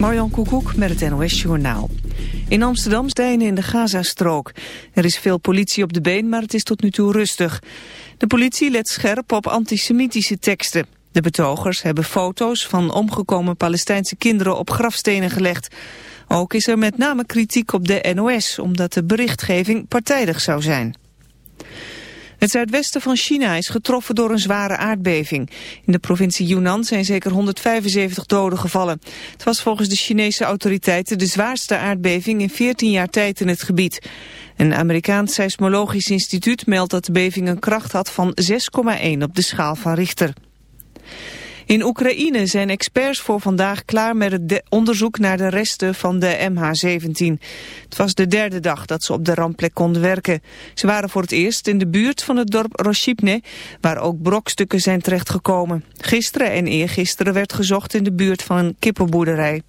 Marjan Koekoek met het NOS Journaal. In Amsterdam stijnen in de Gazastrook. Er is veel politie op de been, maar het is tot nu toe rustig. De politie let scherp op antisemitische teksten. De betogers hebben foto's van omgekomen Palestijnse kinderen op grafstenen gelegd. Ook is er met name kritiek op de NOS, omdat de berichtgeving partijdig zou zijn. Het zuidwesten van China is getroffen door een zware aardbeving. In de provincie Yunnan zijn zeker 175 doden gevallen. Het was volgens de Chinese autoriteiten de zwaarste aardbeving in 14 jaar tijd in het gebied. Een Amerikaans seismologisch instituut meldt dat de beving een kracht had van 6,1 op de schaal van Richter. In Oekraïne zijn experts voor vandaag klaar met het onderzoek naar de resten van de MH17. Het was de derde dag dat ze op de rampplek konden werken. Ze waren voor het eerst in de buurt van het dorp Roshipne, waar ook brokstukken zijn terechtgekomen. Gisteren en eergisteren werd gezocht in de buurt van een kippenboerderij.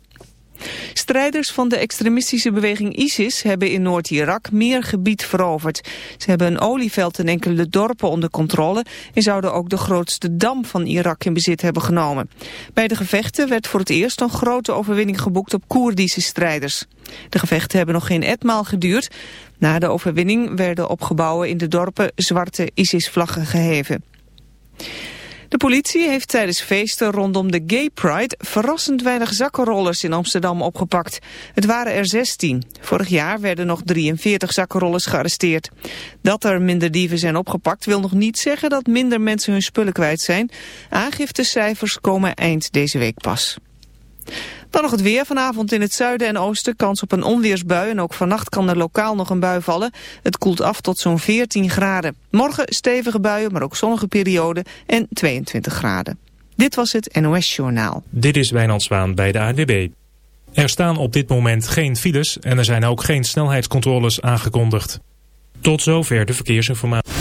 Strijders van de extremistische beweging ISIS hebben in Noord-Irak meer gebied veroverd. Ze hebben een olieveld en enkele dorpen onder controle en zouden ook de grootste dam van Irak in bezit hebben genomen. Bij de gevechten werd voor het eerst een grote overwinning geboekt op Koerdische strijders. De gevechten hebben nog geen etmaal geduurd. Na de overwinning werden op gebouwen in de dorpen zwarte ISIS-vlaggen geheven. De politie heeft tijdens feesten rondom de Gay Pride verrassend weinig zakkenrollers in Amsterdam opgepakt. Het waren er 16. Vorig jaar werden nog 43 zakkenrollers gearresteerd. Dat er minder dieven zijn opgepakt wil nog niet zeggen dat minder mensen hun spullen kwijt zijn. Aangiftecijfers komen eind deze week pas. Dan nog het weer. Vanavond in het zuiden en oosten kans op een onweersbui. En ook vannacht kan er lokaal nog een bui vallen. Het koelt af tot zo'n 14 graden. Morgen stevige buien, maar ook zonnige perioden en 22 graden. Dit was het NOS Journaal. Dit is Wijnand Zwaan bij de ANWB. Er staan op dit moment geen files en er zijn ook geen snelheidscontroles aangekondigd. Tot zover de verkeersinformatie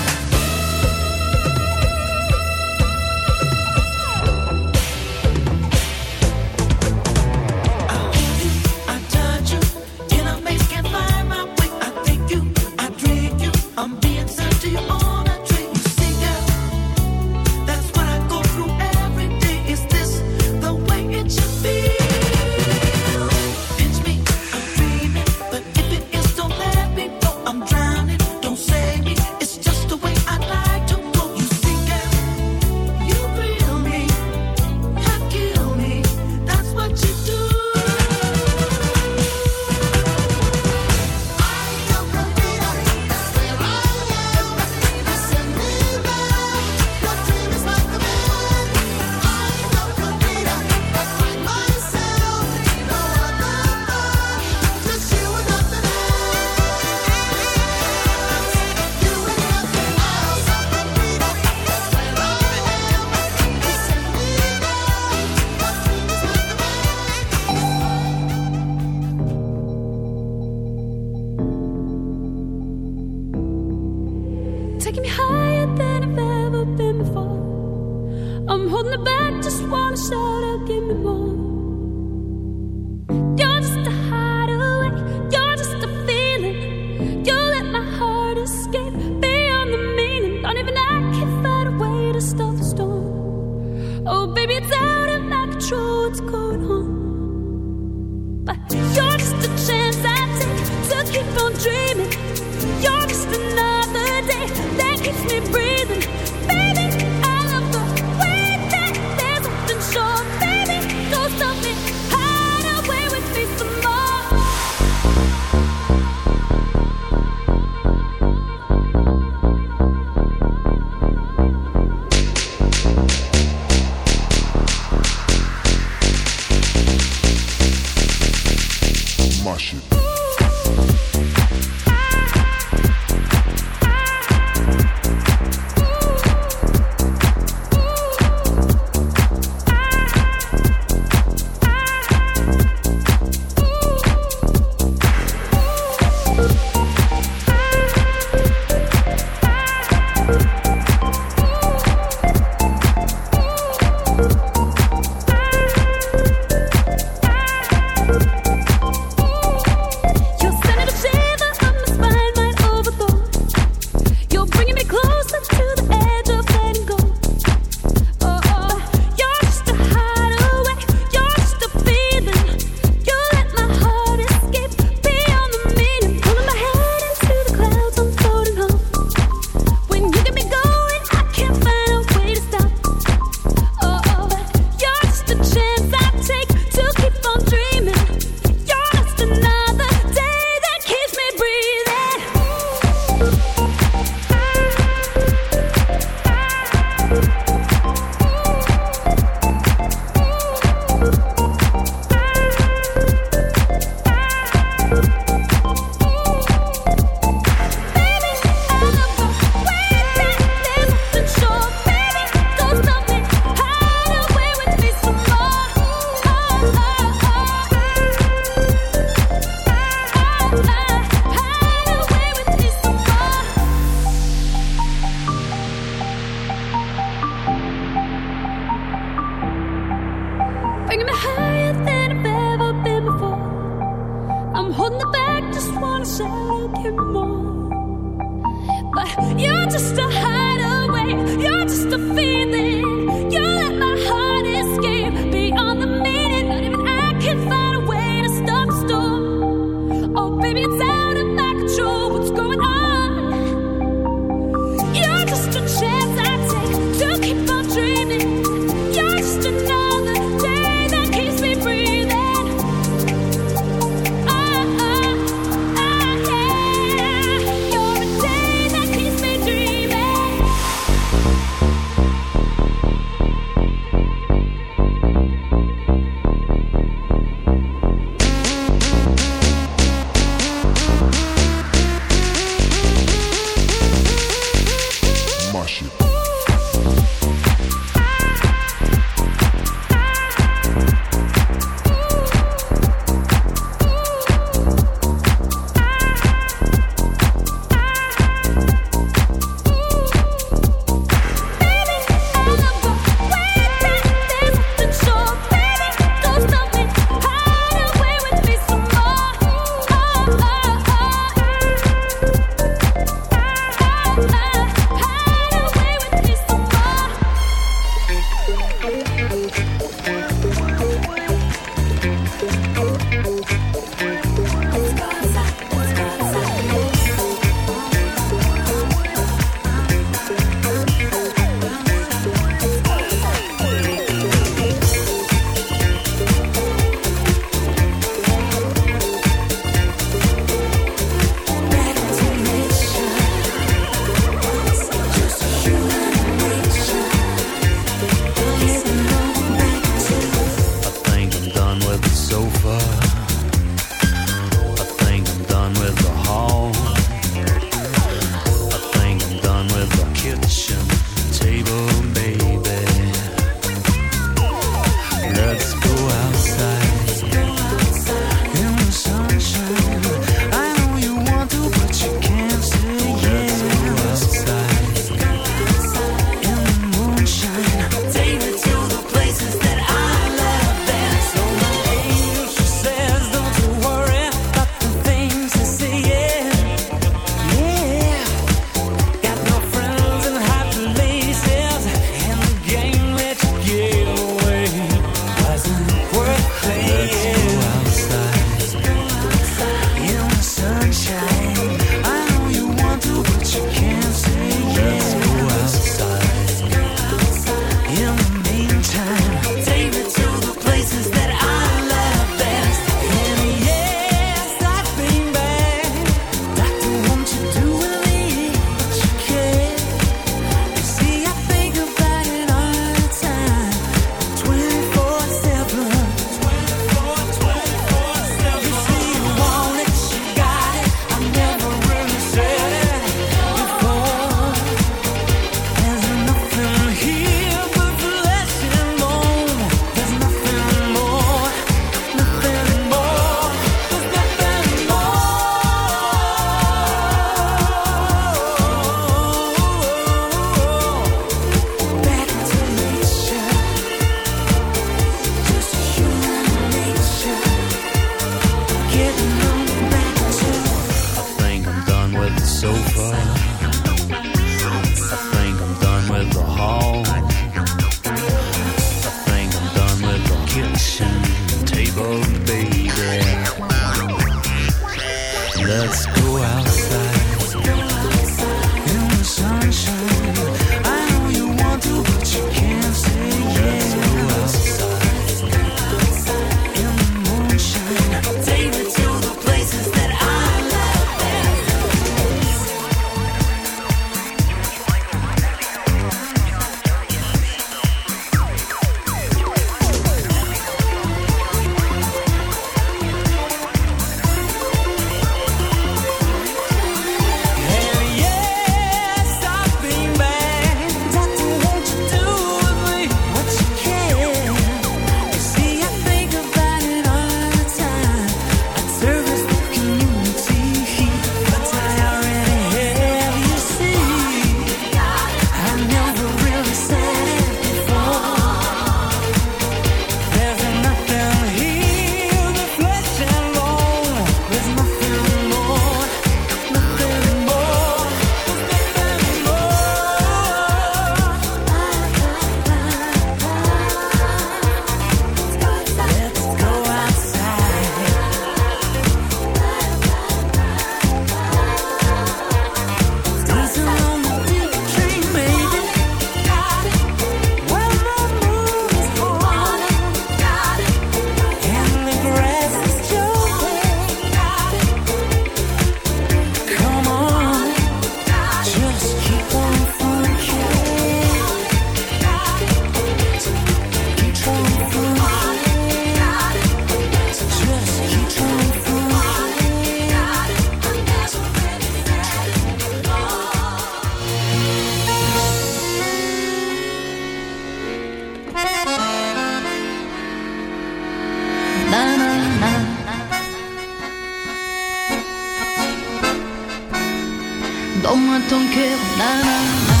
Donne-moi ton cœur, na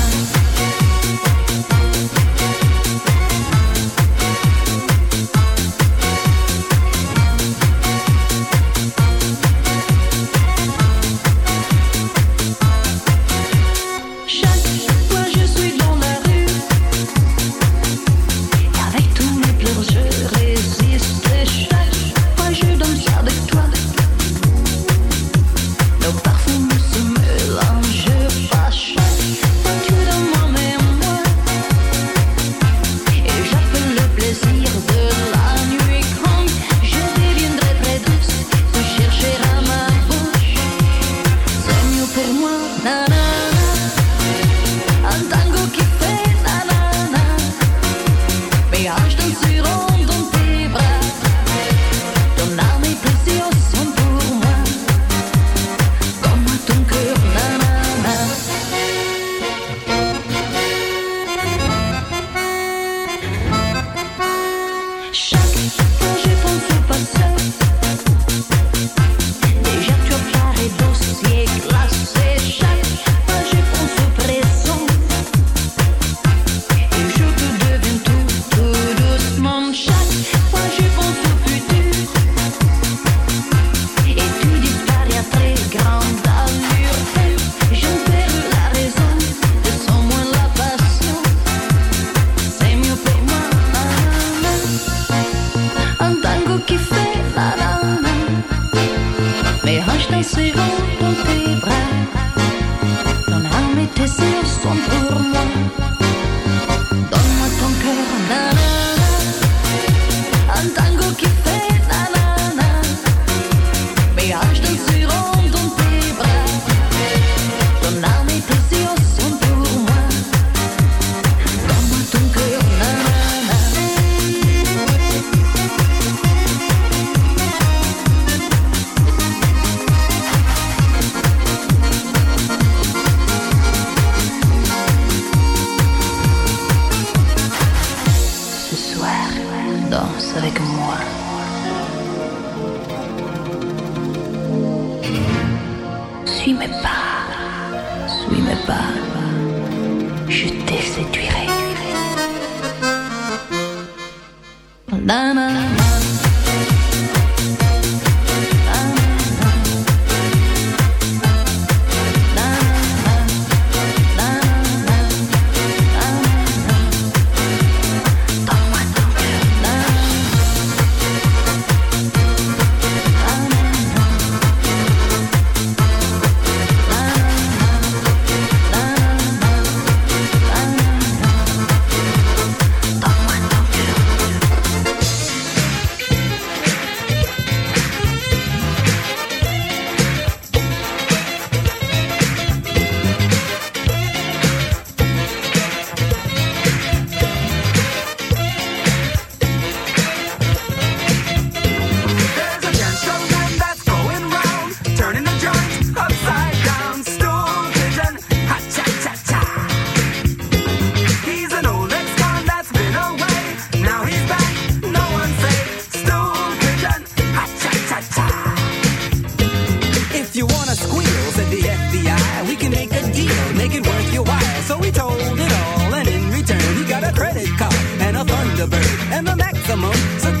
Alamo. So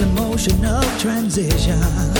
emotional transition.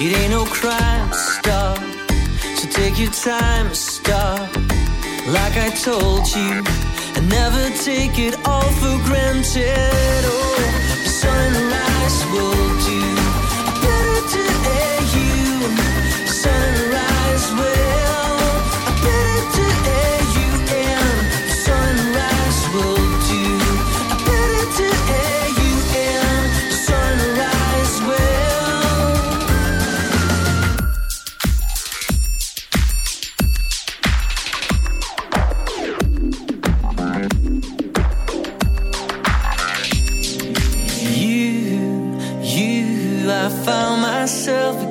It ain't no crime, stop. So take your time, stop. Like I told you, and never take it all for granted. Oh, sunrise will do.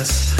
Yes.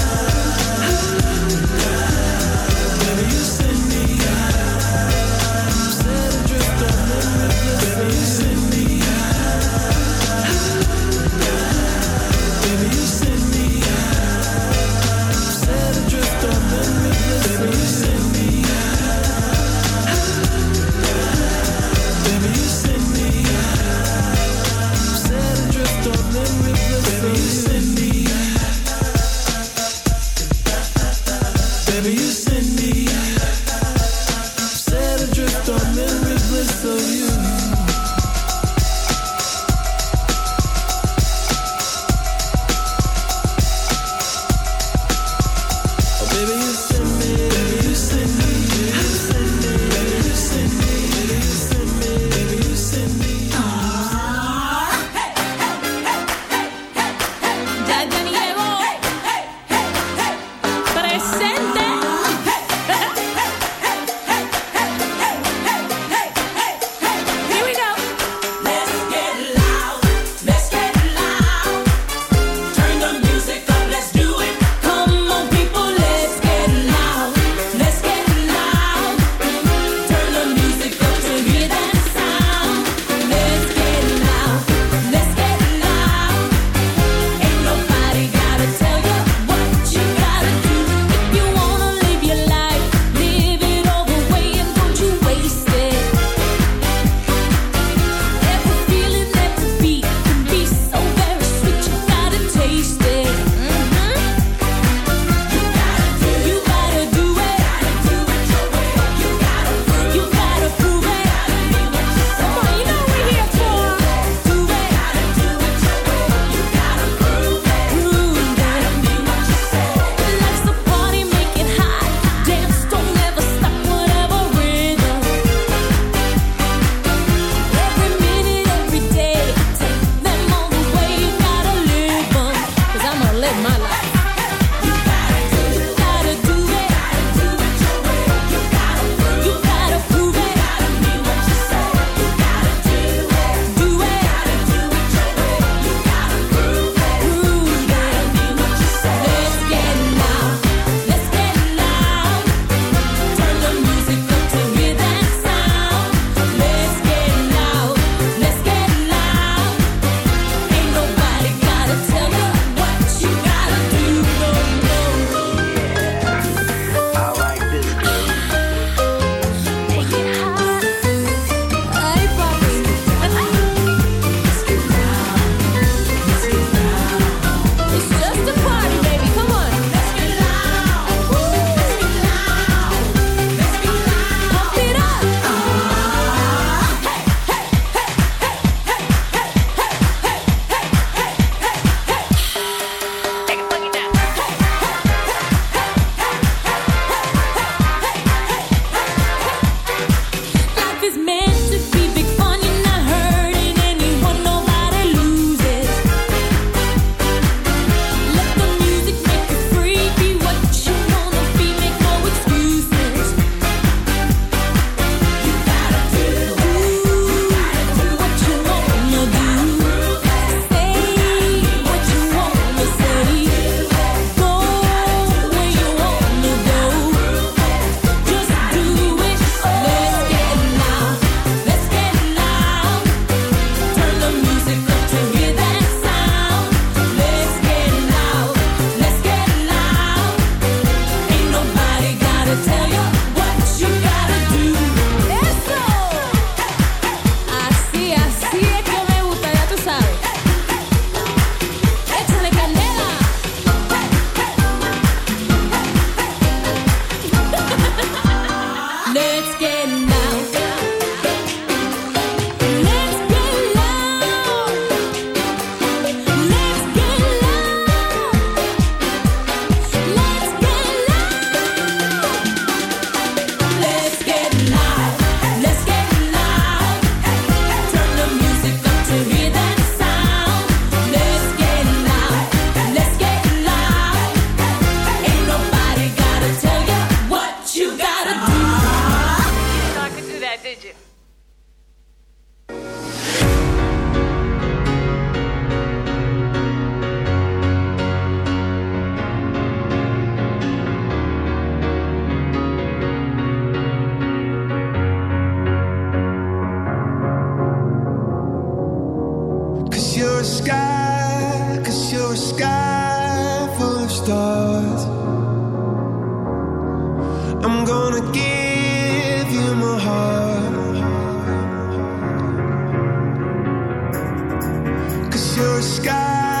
your sky.